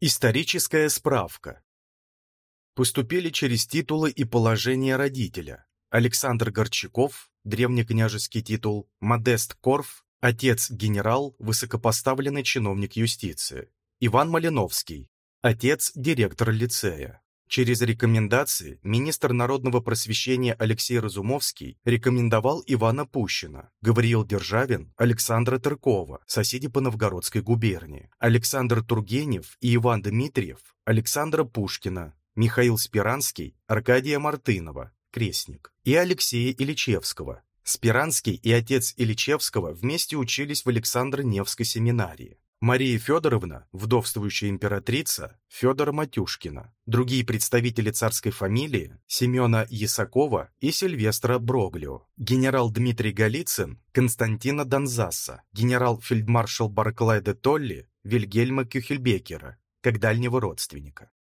Историческая справка. Поступили через титулы и положение родителя. Александр Горчаков, древнекняжеский титул, Модест Корф, отец-генерал, высокопоставленный чиновник юстиции. Иван Малиновский, отец-директор лицея. Через рекомендации министр народного просвещения Алексей Разумовский рекомендовал Ивана Пущина, Гавриил Державин, Александра Тыркова, соседи по Новгородской губернии, Александр Тургенев и Иван Дмитриев, Александра Пушкина, Михаил Спиранский, Аркадия Мартынова, крестник, и Алексея Ильичевского. Спиранский и отец Ильичевского вместе учились в Александро-Невской семинарии. Мария Федоровна, вдовствующая императрица, Федора Матюшкина, другие представители царской фамилии Семена Ясакова и Сильвестра Броглио, генерал Дмитрий Голицын, Константина Донзаса, генерал-фельдмаршал Барклай де Толли, Вильгельма Кюхельбекера, как дальнего родственника.